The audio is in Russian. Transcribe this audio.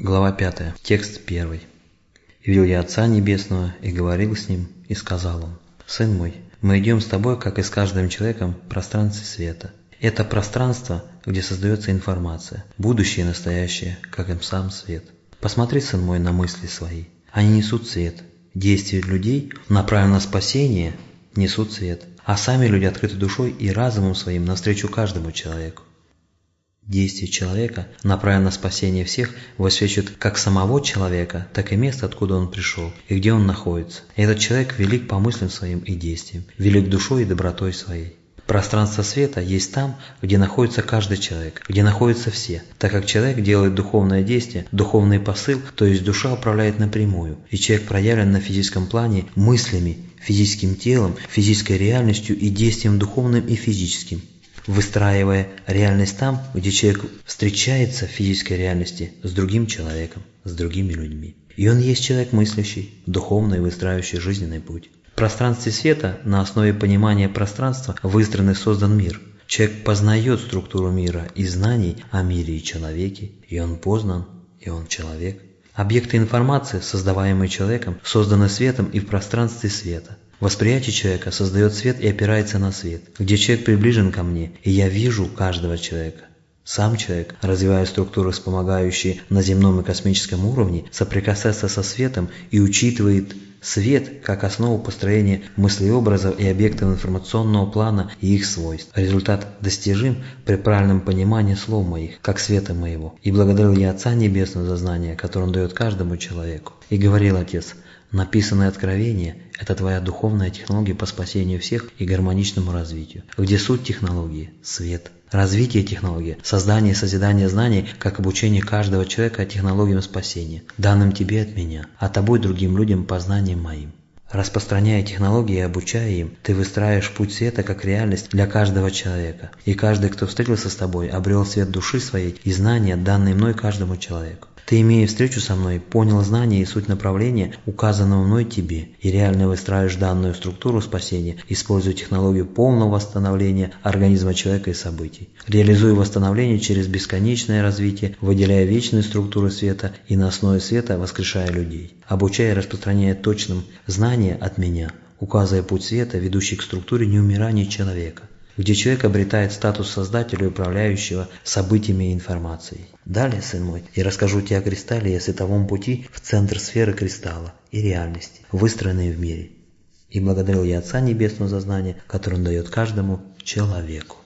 Глава 5. Текст 1. «Видел я Отца Небесного, и говорил с Ним, и сказал Он, «Сын мой, мы идем с тобой, как и с каждым человеком, в пространстве света. Это пространство, где создается информация, будущее и настоящее, как им сам свет. Посмотри, сын мой, на мысли свои. Они несут свет. Действия людей, направленные на спасение, несут свет. А сами люди открыты душой и разумом своим навстречу каждому человеку. Действие человека, направленное на спасение всех, высвечивает как самого человека, так и место, откуда он пришел, и где он находится. И этот человек велик по мыслям своим и действиям, велик душой и добротой своей. Пространство света есть там, где находится каждый человек, где находятся все, так как человек делает духовное действие, духовный посыл, то есть душа управляет напрямую, и человек проявлен на физическом плане мыслями, физическим телом, физической реальностью и действием духовным и физическим выстраивая реальность там, где человек встречается в физической реальности с другим человеком, с другими людьми. И он есть человек мыслящий, духовный, выстраивающий жизненный путь. В пространстве света на основе понимания пространства выстроен и создан мир. Человек познает структуру мира и знаний о мире и человеке, и он познан, и он человек. Объекты информации, создаваемые человеком, созданы светом и в пространстве света. Восприятие человека создает свет и опирается на свет, где человек приближен ко мне, и я вижу каждого человека. Сам человек, развивая структуры, вспомогающие на земном и космическом уровне, соприкасается со светом и учитывает свет как основу построения мыслеобразов и объектов информационного плана и их свойств. Результат достижим при правильном понимании слов моих, как света моего. И благодарил я Отца Небесного за знание, которое Он дает каждому человеку. И говорил Отец, Написанное откровение – это твоя духовная технология по спасению всех и гармоничному развитию. Где суть технологии – свет. Развитие технологии, создание и созидание знаний, как обучение каждого человека технологиям спасения, данным тебе от меня, а тобой другим людям познанием моим. Распространяя технологии и обучая им, ты выстраиваешь путь света как реальность для каждого человека. И каждый, кто встретился с тобой, обрел свет души своей и знания, данные мной каждому человеку. Ты, имея встречу со мной, понял знание и суть направления, указанного мной тебе, и реально выстраиваешь данную структуру спасения, используя технологию полного восстановления организма человека и событий. Реализуя восстановление через бесконечное развитие, выделяя вечные структуры света и на основе света воскрешая людей. Обучая и распространяя точным знания от меня, указывая путь света, ведущий к структуре неумирания человека где человек обретает статус создателя и управляющего событиями и информацией. Далее, сын мой, я расскажу тебе о кристалле и о световом пути в центр сферы кристалла и реальности, выстроенной в мире. И благодарил я Отца Небесного за знание, которое он дает каждому человеку.